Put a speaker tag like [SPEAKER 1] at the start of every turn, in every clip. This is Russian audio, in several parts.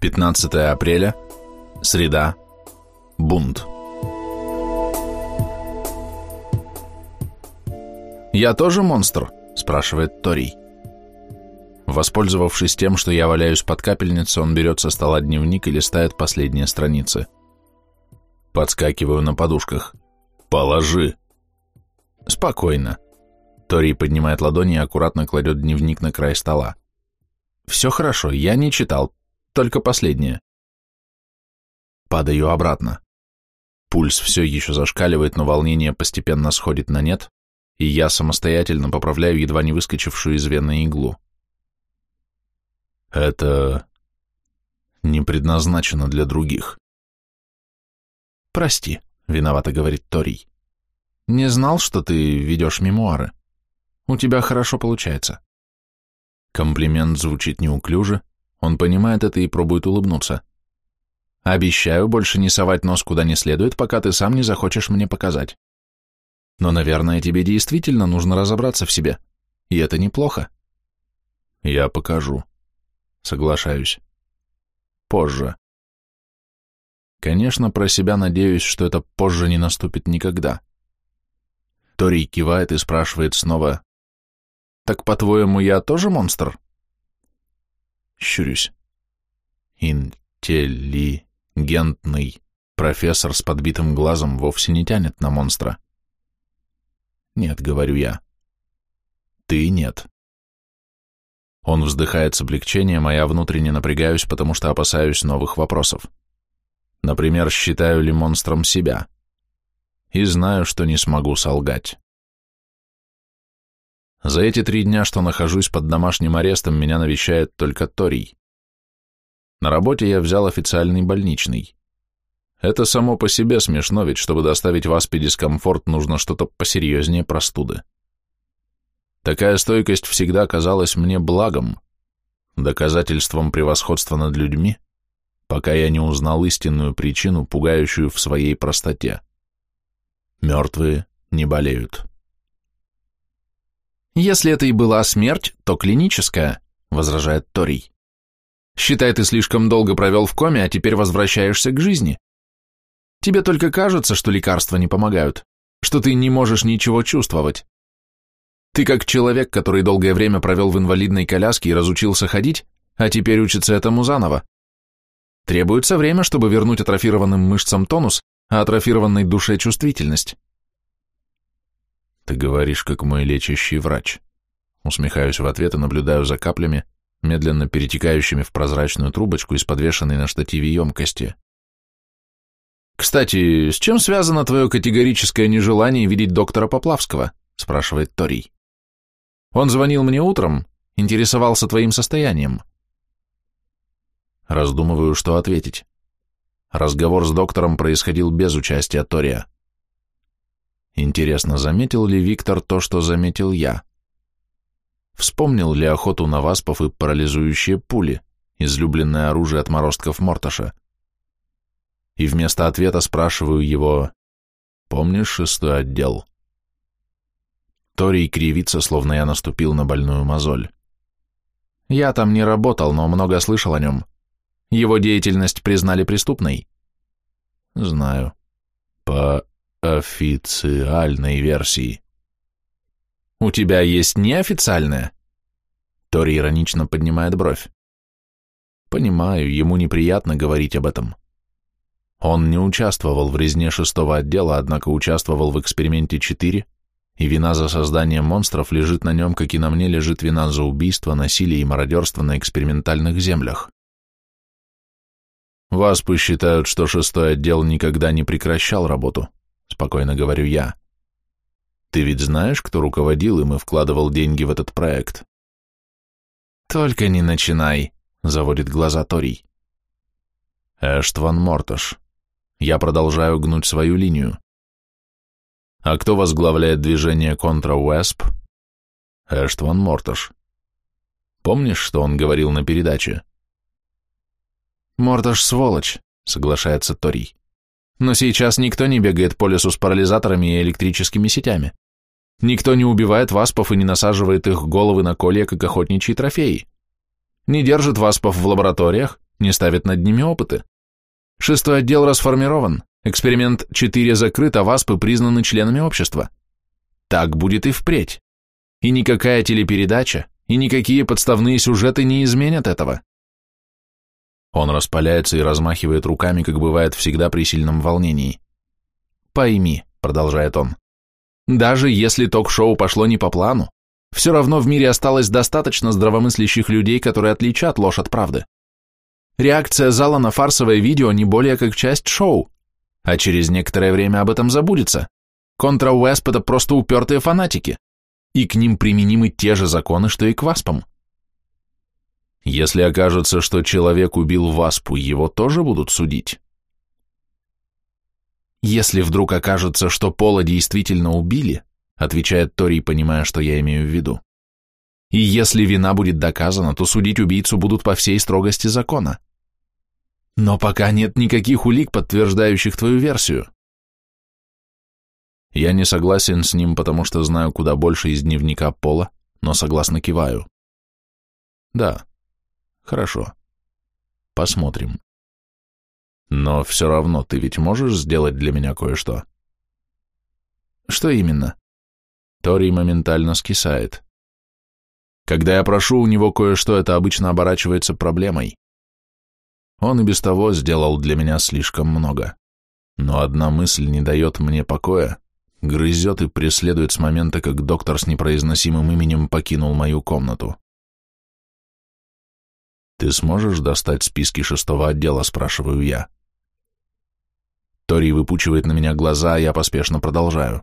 [SPEAKER 1] 15 апреля, среда, бунт. «Я тоже монстр?» – спрашивает Торий. Воспользовавшись тем, что я валяюсь под капельницей, он берет со стола дневник и листает последние страницы. Подскакиваю на подушках. «Положи!» «Спокойно». Тори поднимает ладони и аккуратно кладет дневник на край стола. «Все хорошо, я не читал, только последнее». Падаю обратно. Пульс все еще зашкаливает, но волнение постепенно сходит на нет, и я самостоятельно поправляю едва не выскочившую из вены иглу. Это не предназначено для других. «Прости», — виновато говорит Торий. «Не знал, что ты ведешь мемуары. У тебя хорошо получается». Комплимент звучит неуклюже, он понимает это и пробует улыбнуться. «Обещаю больше не совать нос куда не следует, пока ты сам не захочешь мне показать. Но, наверное, тебе действительно нужно разобраться в себе, и это неплохо». «Я покажу», Соглашаюсь. Позже. Конечно, про себя надеюсь, что это позже не наступит никогда. Тори кивает и спрашивает снова, «Так, по-твоему, я тоже монстр?» Щурюсь. Интеллигентный профессор с подбитым глазом вовсе не тянет на монстра. «Нет», — говорю я. «Ты нет». Он вздыхает с облегчением, а я внутренне напрягаюсь, потому что опасаюсь новых вопросов. Например, считаю ли монстром себя? И знаю, что не смогу солгать. За эти три дня, что нахожусь под домашним арестом, меня навещает только Торий. На работе я взял официальный больничный. Это само по себе смешно, ведь чтобы доставить в Аспе дискомфорт, нужно что-то посерьезнее простуды. Такая стойкость всегда казалась мне благом, доказательством превосходства над людьми, пока я не узнал истинную причину, пугающую в своей простоте. Мертвые не болеют. «Если это и была смерть, то клиническая», — возражает Торий. «Считай, ты слишком долго провел в коме, а теперь возвращаешься к жизни. Тебе только кажется, что лекарства не помогают, что ты не можешь ничего чувствовать. Ты как человек, который долгое время провел в инвалидной коляске и разучился ходить, а теперь учится этому заново. Требуется время, чтобы вернуть атрофированным мышцам тонус, а атрофированной душе чувствительность. Ты говоришь, как мой лечащий врач. Усмехаюсь в ответ и наблюдаю за каплями, медленно перетекающими в прозрачную трубочку из подвешенной на штативе емкости. «Кстати, с чем связано твое категорическое нежелание видеть доктора Поплавского?» спрашивает Торий. Он звонил мне утром, интересовался твоим состоянием. Раздумываю, что ответить. Разговор с доктором происходил без участия Тория. Интересно, заметил ли Виктор то, что заметил я? Вспомнил ли охоту на васпов и парализующие пули, излюбленное оружие отморозков Морташа? И вместо ответа спрашиваю его, «Помнишь шестой отдел?» Торий кривится, словно я наступил на больную мозоль. Я там не работал, но много слышал о нем. Его деятельность признали преступной. Знаю. По официальной версии. У тебя есть неофициальная? Тори иронично поднимает бровь. Понимаю, ему неприятно говорить об этом. Он не участвовал в резне шестого отдела, однако участвовал в эксперименте 4 и вина за создание монстров лежит на нем, как и на мне лежит вина за убийство, насилие и мародерство на экспериментальных землях. Вас посчитают, что шестой отдел никогда не прекращал работу, спокойно говорю я. Ты ведь знаешь, кто руководил им и вкладывал деньги в этот проект? Только не начинай, заводит глаза Торий. Эштван Морташ. Я продолжаю гнуть свою линию. А кто возглавляет движение контра Уэсп? Эштван Морташ. Помнишь, что он говорил на передаче? Морташ сволочь, соглашается Торий. Но сейчас никто не бегает по лесу с парализаторами и электрическими сетями. Никто не убивает васпов и не насаживает их головы на колья, как охотничьи трофеи. Не держит васпов в лабораториях, не ставит над ними опыты. Шестой отдел расформирован, эксперимент 4 закрыт, а ВАСПы признаны членами общества. Так будет и впредь. И никакая телепередача, и никакие подставные сюжеты не изменят этого. Он распаляется и размахивает руками, как бывает всегда при сильном волнении. «Пойми», — продолжает он, — «даже если ток-шоу пошло не по плану, все равно в мире осталось достаточно здравомыслящих людей, которые отличат ложь от правды. Реакция зала на фарсовое видео не более как часть шоу, а через некоторое время об этом забудется. Контра Уэсп – это просто упертые фанатики, и к ним применимы те же законы, что и к васпам.
[SPEAKER 2] Если окажется, что человек убил васпу, его тоже будут судить?
[SPEAKER 1] Если вдруг окажется, что Пола действительно убили, отвечает Тори, понимая, что я имею в виду. И если вина будет доказана, то судить убийцу будут по всей строгости закона. Но пока нет никаких улик, подтверждающих твою версию.
[SPEAKER 2] Я не согласен с ним, потому что знаю куда больше из дневника Пола, но согласно киваю. Да, хорошо. Посмотрим. Но все равно ты ведь можешь сделать для меня кое-что?
[SPEAKER 1] Что именно?
[SPEAKER 2] Тори моментально скисает. Когда я прошу у него кое-что, это обычно оборачивается проблемой. Он и без того сделал для меня слишком много. Но одна мысль не дает мне покоя, грызет и преследует с момента, как доктор с непроизносимым именем покинул мою комнату. «Ты сможешь достать списки шестого отдела?» – спрашиваю я. Тори выпучивает на меня глаза, а я поспешно продолжаю.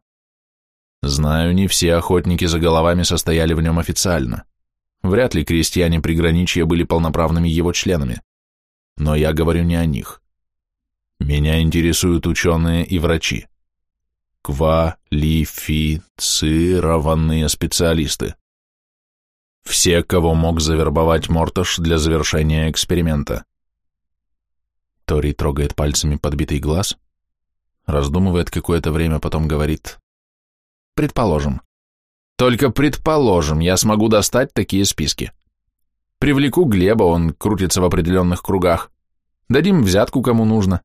[SPEAKER 2] Знаю, не все охотники за головами состояли в нем официально. Вряд ли крестьяне приграничья были полноправными его членами. Но я говорю не о них. Меня интересуют ученые и врачи. Квалифицированные специалисты. Все, кого мог завербовать Мортош для завершения эксперимента.
[SPEAKER 1] Тори трогает пальцами подбитый глаз, раздумывает какое-то время, потом говорит Предположим. Только предположим, я смогу достать такие списки. Привлеку Глеба, он крутится в определенных кругах. Дадим взятку кому нужно.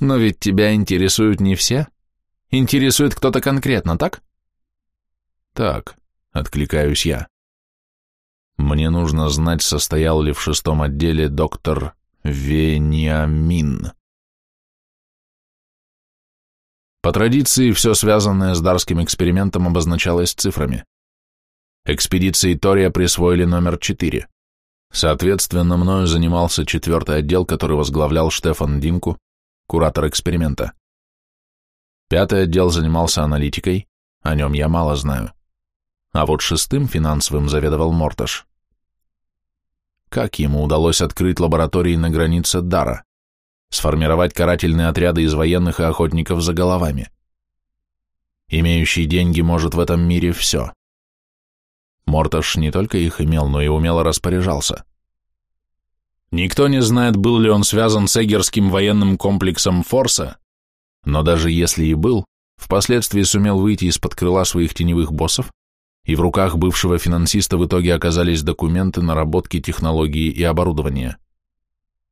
[SPEAKER 1] Но ведь тебя интересуют не все. Интересует кто-то конкретно, так?
[SPEAKER 2] Так, откликаюсь я. Мне нужно знать, состоял ли в шестом отделе доктор Вениамин. По традиции, все связанное с дарским экспериментом обозначалось цифрами. Экспедиции Тория присвоили номер 4. Соответственно, мною занимался четвертый отдел, который возглавлял Штефан Динку, куратор эксперимента. Пятый отдел занимался аналитикой, о нем я мало знаю. А вот шестым финансовым заведовал Морташ. Как ему удалось открыть лаборатории на границе Дара? сформировать карательные отряды из военных и охотников за головами. Имеющий деньги может в этом мире все. Морташ не только их имел, но и умело распоряжался. Никто не знает, был ли он связан с эгерским военным комплексом Форса, но даже если и был, впоследствии сумел выйти из-под крыла своих теневых боссов, и в руках бывшего финансиста в итоге оказались документы, наработки, технологии и оборудования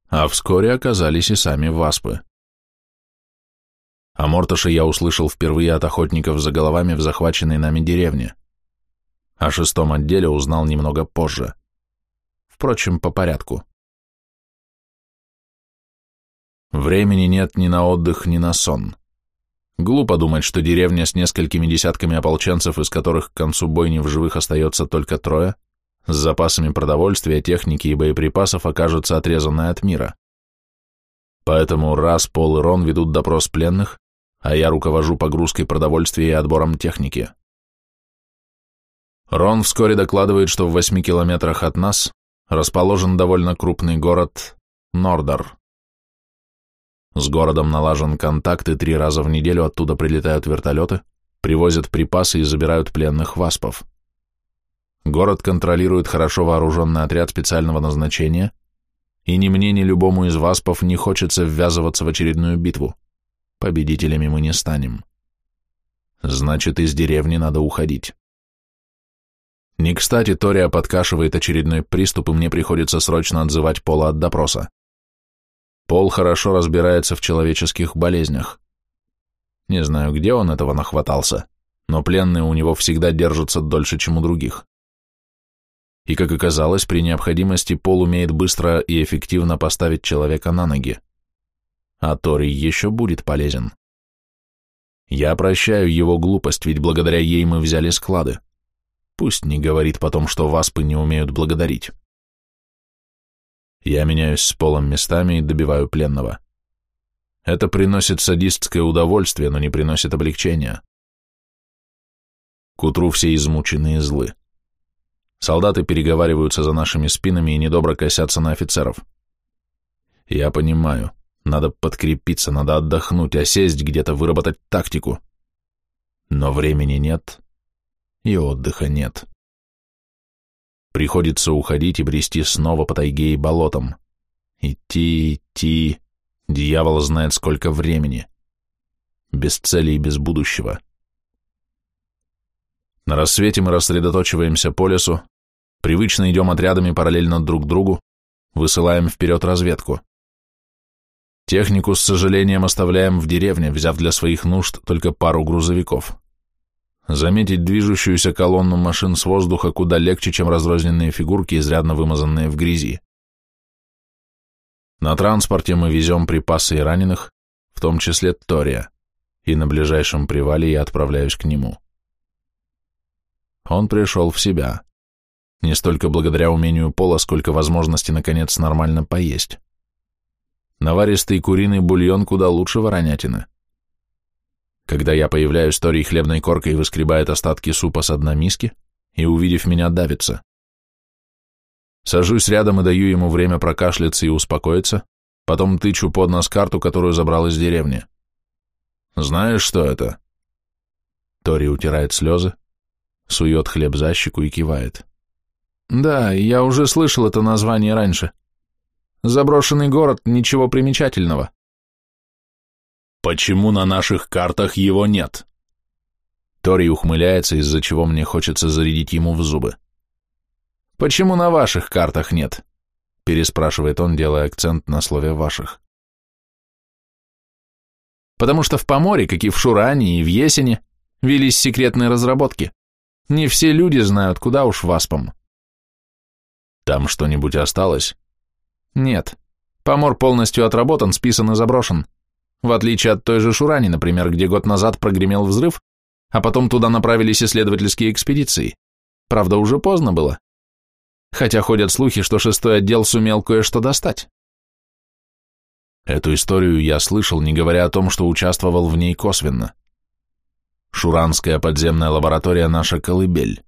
[SPEAKER 2] а вскоре оказались и сами васпы. О Морташе я услышал впервые от охотников за головами в захваченной нами деревне. О шестом отделе узнал немного позже. Впрочем, по порядку. Времени нет ни на отдых, ни на сон. Глупо думать, что деревня с несколькими десятками ополченцев, из которых к концу бойни в живых остается только трое, с запасами продовольствия, техники и боеприпасов окажутся отрезанной от мира. Поэтому раз Пол и Рон ведут допрос пленных, а я руковожу погрузкой продовольствия и отбором техники. Рон вскоре докладывает, что в восьми километрах от нас расположен довольно крупный город Нордор. С городом налажен контакт, и три раза в неделю оттуда прилетают вертолеты, привозят припасы и забирают пленных васпов. Город контролирует хорошо вооруженный отряд специального назначения, и ни мне, ни любому из васпов не хочется ввязываться в очередную битву. Победителями мы не станем. Значит, из деревни надо уходить. Не кстати, Тория подкашивает очередной приступ, и мне приходится срочно отзывать Пола от допроса. Пол хорошо разбирается в человеческих болезнях. Не знаю, где он этого нахватался, но пленные у него всегда держатся дольше, чем у других. И, как оказалось, при необходимости Пол умеет быстро и эффективно поставить человека на ноги. А Тори еще будет полезен. Я прощаю его глупость, ведь благодаря ей мы взяли склады. Пусть не говорит потом, что васпы не умеют благодарить. Я меняюсь с Полом местами и добиваю пленного. Это приносит садистское удовольствие, но не приносит облегчения. К утру все измучены и злы. Солдаты переговариваются за нашими спинами и недобро косятся на офицеров. Я понимаю, надо подкрепиться, надо отдохнуть, а сесть где-то, выработать тактику. Но времени нет, и отдыха нет. Приходится уходить и брести снова по тайге и болотам. Идти, идти, дьявол знает сколько времени. Без цели и без будущего. На рассвете мы рассредоточиваемся по лесу, привычно идем отрядами параллельно друг другу, высылаем вперед разведку. Технику, с сожалением, оставляем в деревне, взяв для своих нужд только пару грузовиков. Заметить движущуюся колонну машин с воздуха куда легче, чем разрозненные фигурки, изрядно вымазанные в грязи. На транспорте мы везем припасы и раненых, в том числе Тория, и на ближайшем привале я отправляюсь к нему. Он пришел в себя. Не столько благодаря умению пола, сколько возможности, наконец, нормально поесть. Наваристый куриный бульон куда лучше воронятины. Когда я появляюсь, Тори хлебной коркой выскребает остатки супа с дна миски и, увидев меня, давится. Сажусь рядом и даю ему время прокашляться и успокоиться, потом тычу под нос карту, которую забрал из деревни. «Знаешь, что это?» Тори утирает слезы, сует хлеб за щеку и кивает. «Да, я уже слышал это название раньше. Заброшенный город, ничего примечательного».
[SPEAKER 1] «Почему на наших картах его нет?»
[SPEAKER 2] Тори ухмыляется, из-за чего мне хочется зарядить ему в зубы.
[SPEAKER 1] «Почему на ваших картах нет?» переспрашивает он, делая акцент на слове «ваших». «Потому что в Поморе, как и в Шуране и в Есене, велись секретные разработки. Не все люди знают, куда уж васпам.
[SPEAKER 2] Там что-нибудь осталось?
[SPEAKER 1] Нет. Помор полностью отработан, списан и заброшен. В отличие от той же Шурани, например, где год назад прогремел взрыв, а потом туда направились исследовательские экспедиции. Правда, уже поздно было. Хотя ходят слухи, что шестой отдел сумел кое-что достать.
[SPEAKER 2] Эту историю я слышал, не говоря о том, что участвовал в ней косвенно. Шуранская подземная лаборатория наша колыбель.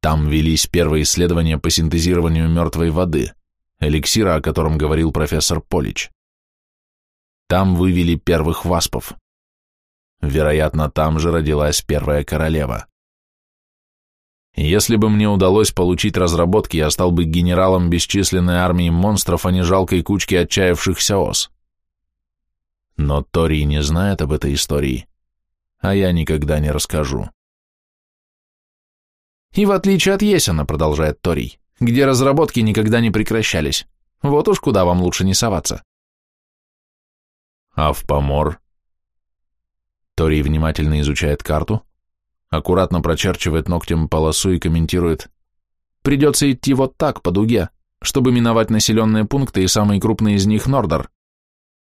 [SPEAKER 2] Там велись первые исследования по синтезированию мертвой воды, эликсира, о котором говорил профессор Полич. Там вывели первых васпов. Вероятно, там же родилась первая королева. Если бы мне удалось получить разработки, я стал бы генералом бесчисленной армии монстров, а не жалкой кучки отчаявшихся ос. Но Тори не знает об этой истории а я никогда не расскажу.
[SPEAKER 1] И в отличие от Есена, продолжает Торий, где разработки никогда не прекращались, вот уж куда вам лучше не соваться.
[SPEAKER 2] А в помор? Торий внимательно изучает карту, аккуратно прочерчивает ногтем полосу и комментирует.
[SPEAKER 1] Придется идти вот так, по дуге, чтобы миновать населенные пункты и самый крупный из них Нордер.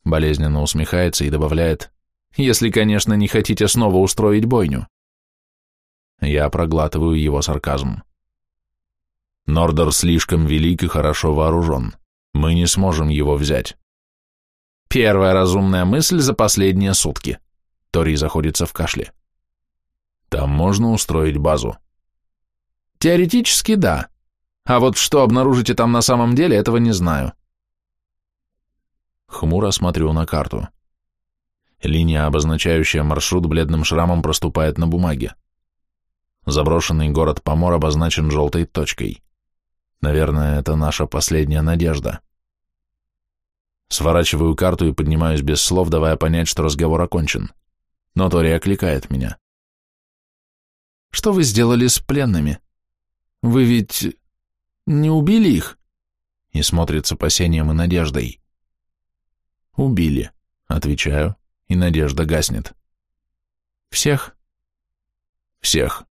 [SPEAKER 1] Болезненно усмехается и добавляет если, конечно, не хотите снова устроить бойню.
[SPEAKER 2] Я проглатываю его сарказм. Нордер слишком велик и хорошо вооружен. Мы не сможем его взять.
[SPEAKER 1] Первая разумная мысль за последние сутки. Тори заходится в кашле.
[SPEAKER 2] Там можно устроить базу.
[SPEAKER 1] Теоретически да. А вот что обнаружите там на самом деле, этого не знаю.
[SPEAKER 2] Хмуро смотрю на карту. Линия, обозначающая маршрут бледным шрамом, проступает на бумаге. Заброшенный город Помор обозначен желтой точкой. Наверное, это наша последняя надежда. Сворачиваю карту и поднимаюсь без слов, давая понять, что разговор окончен. Но Тори окликает меня.
[SPEAKER 1] «Что вы сделали с пленными?» Вы ведь не убили их?» И смотрит с опасением и надеждой. «Убили», — отвечаю, и надежда гаснет. «Всех?» «Всех».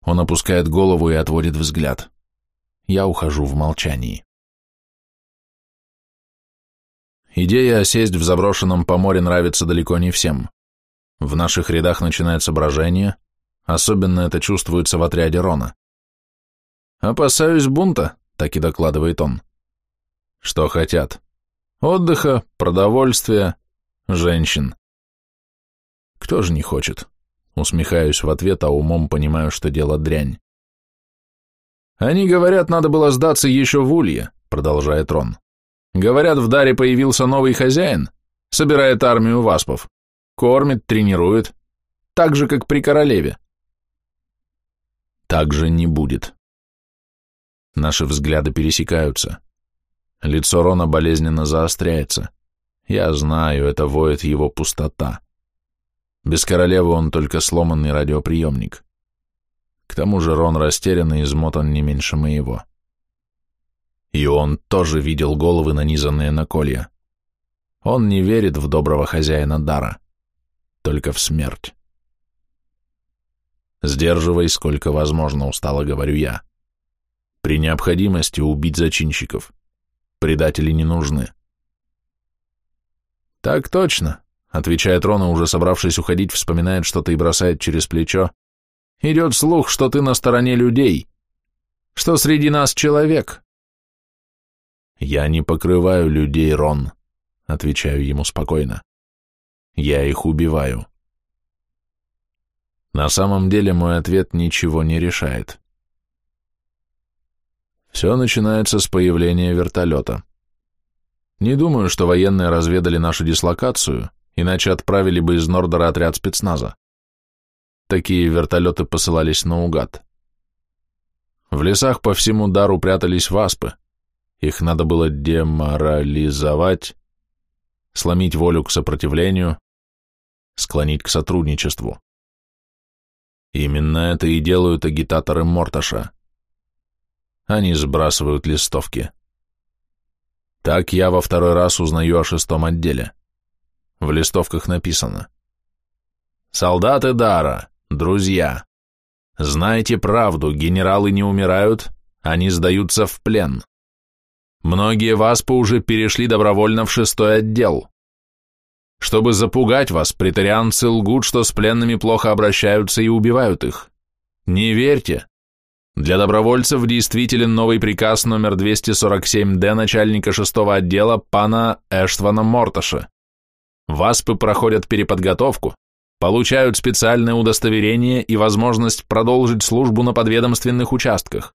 [SPEAKER 1] Он опускает голову и отводит взгляд. Я ухожу в молчании. Идея осесть в заброшенном поморе нравится далеко не всем. В наших рядах начинается брожение, особенно это чувствуется в отряде Рона. «Опасаюсь бунта», — так и докладывает он. «Что хотят? Отдыха, продовольствия, женщин». «Кто же не хочет?» Усмехаюсь в ответ, а умом понимаю, что дело дрянь. «Они говорят, надо было сдаться еще в улье», — продолжает Рон. Говорят, в Даре появился новый хозяин, собирает армию васпов, кормит, тренирует, так же, как при королеве. Так же не будет. Наши взгляды пересекаются. Лицо Рона болезненно заостряется. Я знаю, это воет его пустота. Без королевы он только сломанный радиоприемник. К тому же Рон растерян и измотан не меньше моего. И он тоже видел головы, нанизанные на колья. Он не верит в доброго хозяина дара, только в смерть. Сдерживай, сколько возможно, устало говорю я. При необходимости убить зачинщиков. Предатели не нужны. Так точно, отвечает Рона, уже собравшись уходить, вспоминает что-то и бросает через плечо. Идет слух, что ты на стороне людей, что среди нас человек, «Я не покрываю людей, Рон», — отвечаю ему спокойно. «Я их убиваю». На самом деле мой ответ ничего не решает. Все начинается с появления вертолета. Не думаю, что военные разведали нашу дислокацию, иначе отправили бы из Нордера отряд спецназа. Такие вертолеты посылались наугад. В лесах по всему дару прятались васпы, их надо было деморализовать, сломить волю к сопротивлению, склонить к сотрудничеству. Именно это и делают агитаторы Морташа. Они сбрасывают листовки. Так я во второй раз узнаю о шестом отделе. В листовках написано «Солдаты Дара, друзья, знайте правду, генералы не умирают, они сдаются в плен. Многие васпы уже перешли добровольно в шестой отдел. Чтобы запугать вас, претарианцы лгут, что с пленными плохо обращаются и убивают их. Не верьте. Для добровольцев действителен новый приказ номер 247-д начальника шестого отдела пана Эштвана Морташа. Васпы проходят переподготовку, получают специальное удостоверение и возможность продолжить службу на подведомственных участках.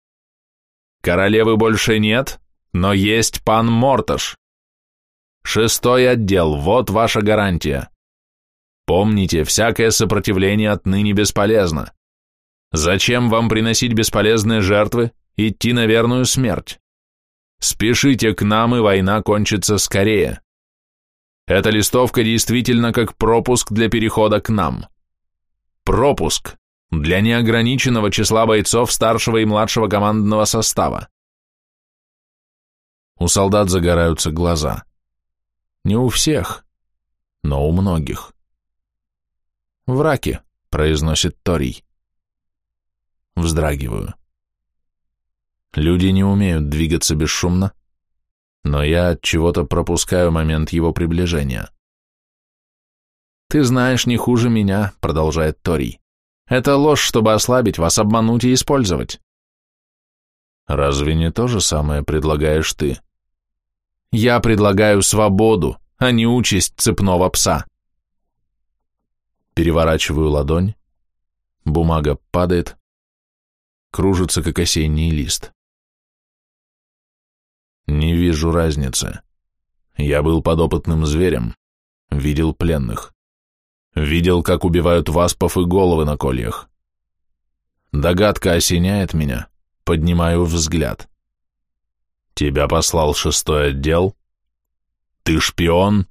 [SPEAKER 1] Королевы больше нет, но есть пан Морташ. Шестой отдел, вот ваша гарантия. Помните, всякое сопротивление отныне бесполезно. Зачем вам приносить бесполезные жертвы, идти на верную смерть? Спешите к нам, и война кончится скорее. Эта листовка действительно как пропуск для перехода к нам. Пропуск для неограниченного числа бойцов старшего и младшего командного состава. У солдат загораются глаза. Не у всех, но у многих. «Враки», — произносит Торий. Вздрагиваю. Люди не умеют двигаться бесшумно, но я от чего-то пропускаю момент его приближения. «Ты знаешь не хуже меня», — продолжает Торий. «Это ложь, чтобы ослабить вас, обмануть и использовать». «Разве не то же самое предлагаешь ты?» Я предлагаю свободу, а не участь цепного пса. Переворачиваю ладонь, бумага падает, кружится, как осенний лист. Не вижу разницы. Я был подопытным зверем, видел пленных, видел, как убивают васпов и головы на кольях. Догадка осеняет меня, поднимаю взгляд. Тебя послал шестой отдел? Ты шпион?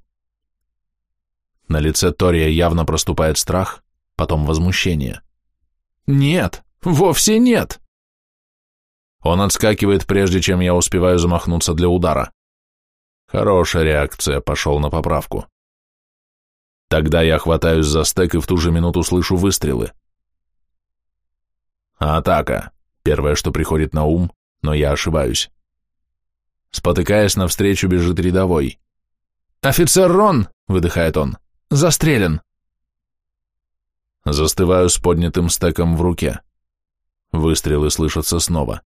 [SPEAKER 1] На лице Тория явно проступает страх, потом возмущение. Нет, вовсе нет.
[SPEAKER 2] Он отскакивает, прежде чем я успеваю замахнуться для удара. Хорошая реакция, пошел на поправку. Тогда я хватаюсь за стек и в ту же минуту слышу выстрелы. Атака. Первое, что приходит на ум, но я ошибаюсь. Спотыкаясь, навстречу бежит рядовой. «Офицер Рон!» — выдыхает он. «Застрелен!» Застываю с поднятым стеком в руке. Выстрелы слышатся снова.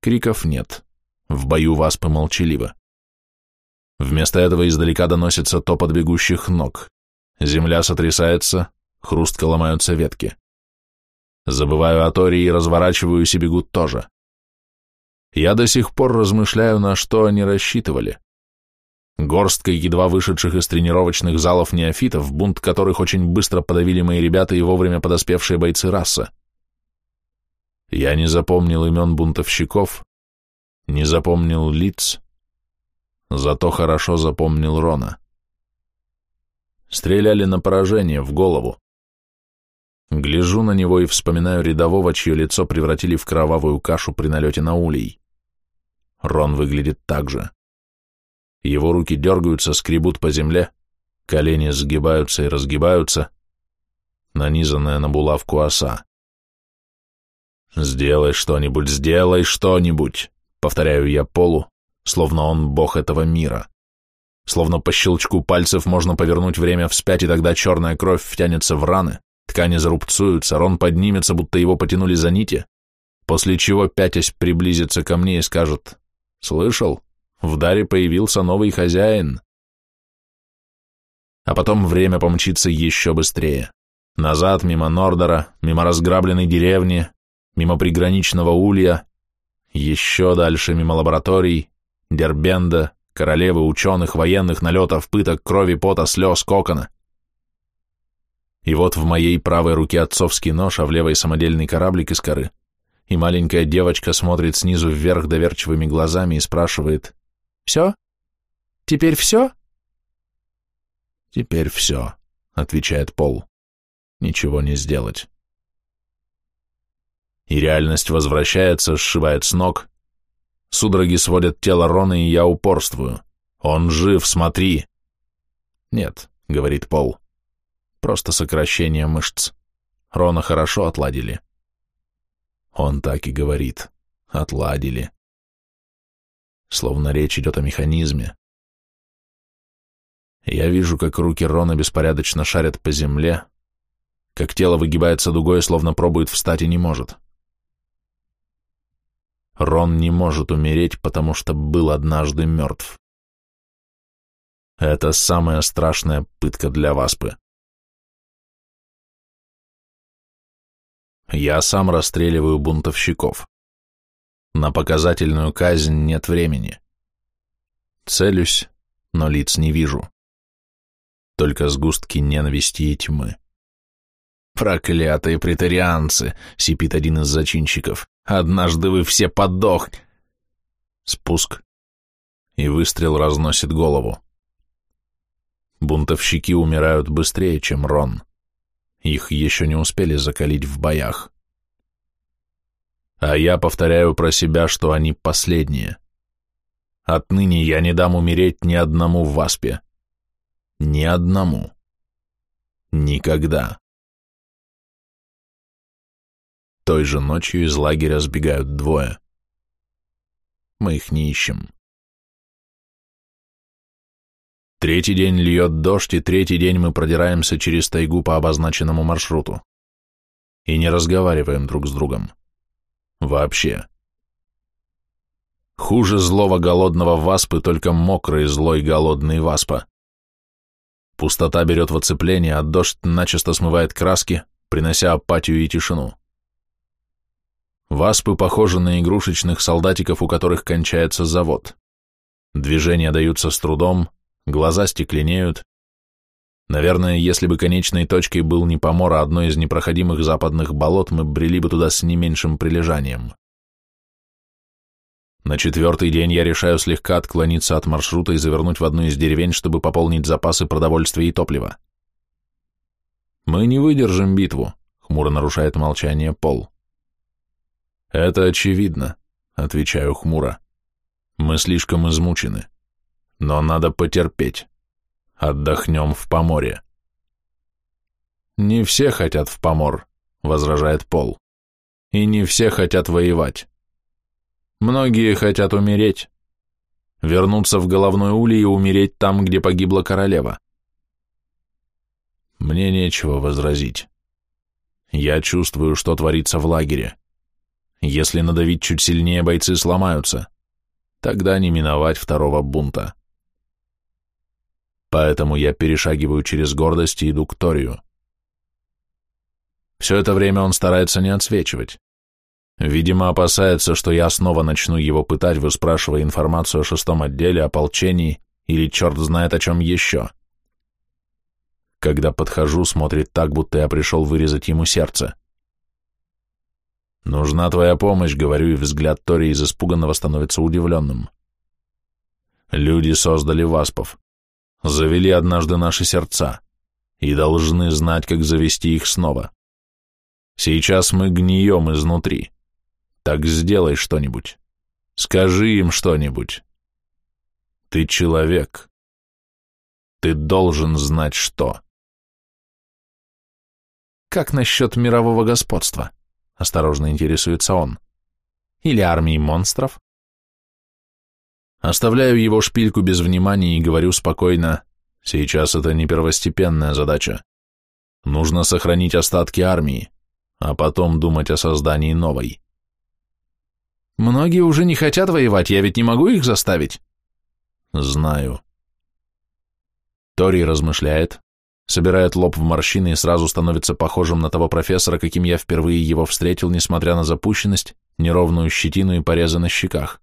[SPEAKER 2] Криков нет. В бою васпы молчаливо. Вместо этого издалека доносится топот бегущих ног. Земля сотрясается, хрустко ломаются ветки. Забываю о Торе и разворачиваюсь и бегут тоже. Я до сих пор размышляю, на что они рассчитывали. Горстка едва вышедших из тренировочных залов неофитов, бунт которых очень быстро подавили мои ребята и вовремя подоспевшие бойцы раса. Я не запомнил имен бунтовщиков, не запомнил лиц, зато хорошо запомнил Рона. Стреляли на поражение, в голову. Гляжу на него и вспоминаю рядового, чье лицо превратили в кровавую кашу при налете на улей. Рон выглядит так же. Его руки дергаются, скребут по земле, колени сгибаются и разгибаются, нанизанная на булавку оса. «Сделай что-нибудь, сделай что-нибудь!» — повторяю я Полу, словно он бог этого мира. Словно по щелчку пальцев можно повернуть время вспять, и тогда черная кровь втянется в раны, ткани зарубцуются, Рон поднимется, будто его потянули за нити, после чего, пятясь, приблизится ко мне и скажет «Слышал? В Даре появился новый хозяин». А потом время помчится еще быстрее. Назад, мимо Нордера, мимо разграбленной деревни, мимо приграничного улья, еще дальше мимо лабораторий, Дербенда, королевы ученых, военных, налетов, пыток, крови, пота, слез, кокона. И вот в моей правой руке отцовский нож, а в левой самодельный кораблик из коры, и маленькая девочка смотрит снизу вверх доверчивыми глазами и спрашивает «Все? Теперь все?» «Теперь все», — отвечает Пол. «Ничего не сделать». И реальность возвращается, сшивает с ног, Судороги сводят тело Рона, и я упорствую. Он жив, смотри. Нет, говорит Пол. Просто сокращение мышц. Рона хорошо отладили. Он так и говорит. Отладили. Словно речь идет о механизме. Я вижу, как руки Рона беспорядочно шарят по земле, как тело выгибается дугой, словно пробует встать и не может. Рон не может умереть, потому что был однажды мертв. Это самая страшная пытка для Васпы. Я сам расстреливаю бунтовщиков. На показательную казнь нет времени. Целюсь, но лиц не вижу. Только сгустки ненависти и тьмы. «Проклятые претарианцы!» — сипит один из зачинщиков. Однажды вы все подох. Спуск. И выстрел разносит голову. Бунтовщики умирают быстрее, чем Рон. Их еще не успели закалить в боях. А я повторяю про себя, что они последние. Отныне я не дам умереть ни одному в Васпе. Ни одному. Никогда. Той же ночью из лагеря сбегают двое. Мы их не ищем. Третий день льет дождь, и третий день мы продираемся через тайгу по обозначенному маршруту. И не разговариваем друг с другом. Вообще. Хуже злого голодного васпы, только мокрый злой голодный васпа. Пустота берет в оцепление, а дождь начисто смывает краски, принося апатию и тишину. Васпы похожи на игрушечных солдатиков, у которых кончается завод. Движения даются с трудом, глаза стекленеют. Наверное, если бы конечной точкой был не помор, а одно из непроходимых западных болот, мы брели бы туда с не меньшим прилежанием. На четвертый день я решаю слегка отклониться от маршрута и завернуть в одну из деревень, чтобы пополнить запасы продовольствия и топлива. «Мы не выдержим битву», — хмуро нарушает молчание Пол. Это очевидно, отвечаю хмуро. Мы слишком измучены. Но надо потерпеть. Отдохнем в поморе. Не все хотят в помор, возражает Пол. И не все хотят воевать. Многие хотят умереть. Вернуться в головной улей и умереть там, где погибла королева. Мне нечего возразить. Я чувствую, что творится в лагере. Если надавить чуть сильнее, бойцы сломаются. Тогда не миновать второго бунта. Поэтому я перешагиваю через гордость и иду к Торию. Все это время он старается не отсвечивать. Видимо, опасается, что я снова начну его пытать, выспрашивая информацию о шестом отделе, ополчении или черт знает о чем еще. Когда подхожу, смотрит так, будто я пришел вырезать ему сердце. «Нужна твоя помощь», — говорю, и взгляд Тори из испуганного становится удивленным. Люди создали васпов, завели однажды наши сердца и должны знать, как завести их снова. Сейчас мы гнием изнутри. Так сделай что-нибудь. Скажи им что-нибудь. Ты человек. Ты должен знать что.
[SPEAKER 1] Как насчет мирового господства? Осторожно интересуется он. Или армии монстров?
[SPEAKER 2] Оставляю его шпильку без внимания и говорю спокойно, сейчас это не первостепенная задача. Нужно сохранить остатки армии, а потом думать о создании новой.
[SPEAKER 1] Многие уже не хотят воевать, я ведь не могу их заставить.
[SPEAKER 2] Знаю. Тори размышляет, собирает лоб в морщины и сразу становится похожим на того профессора, каким я впервые его встретил, несмотря на запущенность, неровную щетину и порезы на щеках.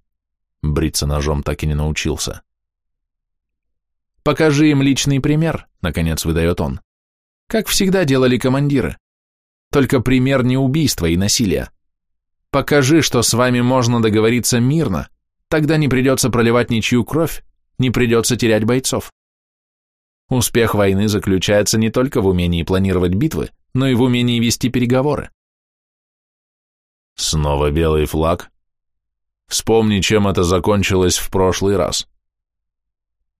[SPEAKER 2] Бриться ножом так и не научился.
[SPEAKER 1] «Покажи им личный пример», — наконец выдает он. «Как всегда делали командиры. Только пример не убийства и насилия. Покажи, что с вами можно договориться мирно, тогда не придется проливать ничью кровь, не придется терять бойцов. Успех войны заключается не только в умении планировать битвы, но и в умении вести переговоры.
[SPEAKER 2] Снова белый флаг. Вспомни, чем это закончилось в прошлый раз.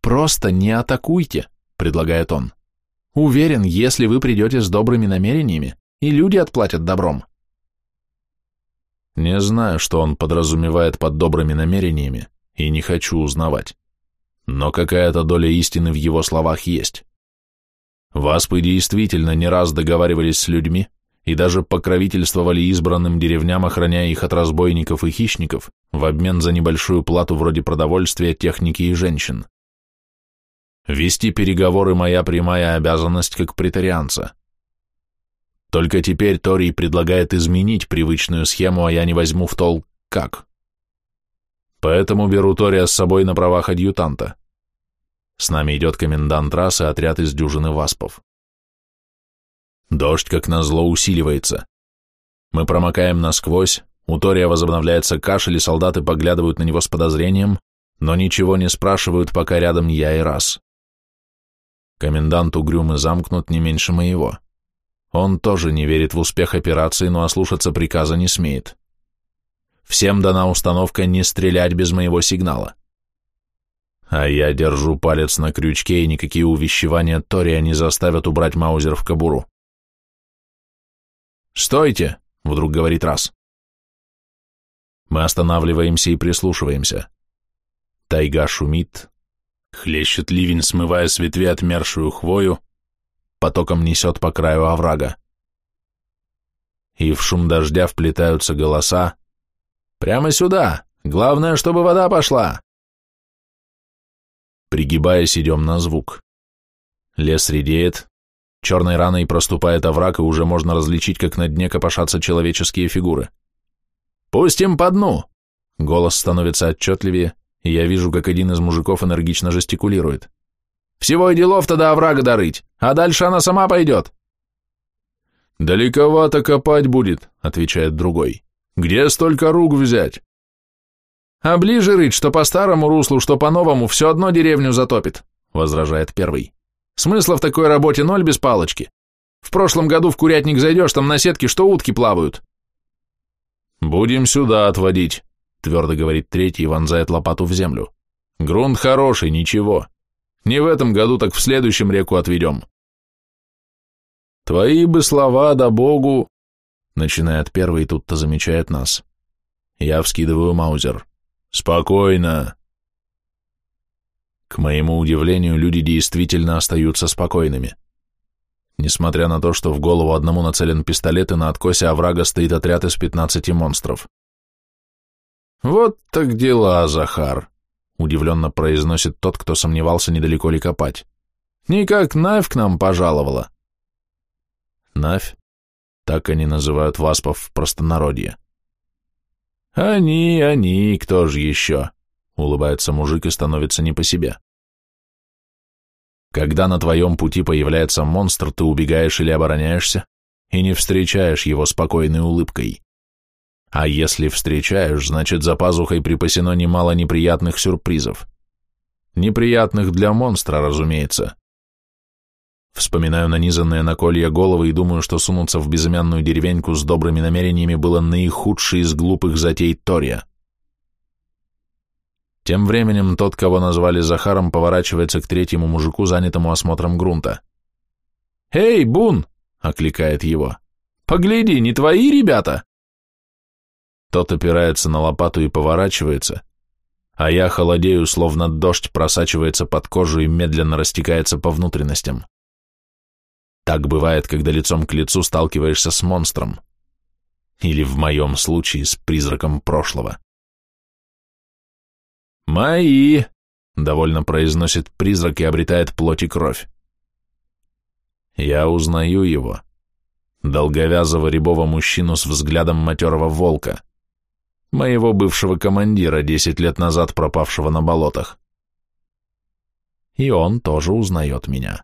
[SPEAKER 1] Просто не атакуйте, предлагает он. Уверен, если вы придете с добрыми намерениями, и люди отплатят добром.
[SPEAKER 2] Не знаю, что он подразумевает под добрыми намерениями, и не хочу узнавать но какая-то доля истины в его словах есть. Васпы действительно не раз договаривались с людьми и даже покровительствовали избранным деревням, охраняя их от разбойников и хищников в обмен за небольшую плату вроде продовольствия, техники и женщин. Вести переговоры – моя прямая обязанность как претарианца. Только теперь Торий предлагает изменить привычную схему, а я не возьму в толк как. Поэтому беру Тория с собой на правах адъютанта. С нами идет комендант трассы, отряд из дюжины васпов. Дождь, как назло, усиливается. Мы промокаем насквозь, у Тория возобновляется кашель, и солдаты поглядывают на него с подозрением, но ничего не спрашивают, пока рядом я и раз. Комендант угрюм и замкнут не меньше моего. Он тоже не верит в успех операции, но ослушаться приказа не смеет. Всем дана установка не стрелять без моего сигнала. А я держу палец на крючке, и никакие увещевания Тория не заставят убрать Маузер в кобуру. «Стойте!» — вдруг говорит раз. Мы останавливаемся и прислушиваемся. Тайга шумит, хлещет ливень, смывая с ветви отмершую хвою, потоком несет по краю оврага. И в шум дождя вплетаются голоса, Прямо сюда! Главное, чтобы вода пошла!» Пригибаясь, идем на звук. Лес редеет, черной раной проступает овраг, и уже можно различить, как на дне копошатся человеческие фигуры. «Пустим по дну!» Голос становится отчетливее, и я вижу, как один из мужиков энергично жестикулирует. «Всего и делов-то до оврага дорыть, а дальше она сама пойдет!» «Далековато копать будет», — отвечает другой. Где столько рук взять? А ближе рыть, что по старому руслу, что по новому, все одно деревню затопит, возражает первый. Смысла в такой работе ноль без палочки. В прошлом году в курятник зайдешь, там на сетке что утки плавают. Будем сюда отводить, твердо говорит третий и вонзает лопату в землю. Грунт хороший, ничего. Не в этом году, так в следующем реку отведем. Твои бы слова, да богу, начинает первый, и тут-то замечает нас. Я вскидываю маузер. Спокойно. К моему удивлению, люди действительно остаются спокойными. Несмотря на то, что в голову одному нацелен пистолет, и на откосе оврага стоит отряд из пятнадцати монстров. «Вот так дела, Захар», — удивленно произносит тот, кто сомневался, недалеко ли копать. «Никак Навь к нам пожаловала». Навь? Так они называют васпов в простонародье. «Они, они, кто же еще?» — улыбается мужик и становится не по себе. Когда на твоем пути появляется монстр, ты убегаешь или обороняешься, и не встречаешь его спокойной улыбкой. А если встречаешь, значит за пазухой припасено немало неприятных сюрпризов. Неприятных для монстра, разумеется. Вспоминаю нанизанные на колья головы и думаю, что сунуться в безымянную деревеньку с добрыми намерениями было наихудшей из глупых затей Тория. Тем временем тот, кого назвали Захаром, поворачивается к третьему мужику, занятому осмотром грунта. «Эй, Бун!» — окликает его. «Погляди, не твои ребята?» Тот опирается на лопату и поворачивается, а я холодею, словно дождь просачивается под кожу и медленно растекается по внутренностям. Так бывает, когда лицом к лицу сталкиваешься с монстром. Или в моем случае с призраком прошлого. «Мои!» — довольно произносит призрак и обретает плоть и кровь. Я узнаю его. Долговязого рябого мужчину с взглядом матерого волка. Моего бывшего командира, десять лет назад пропавшего на болотах. И он тоже узнает меня.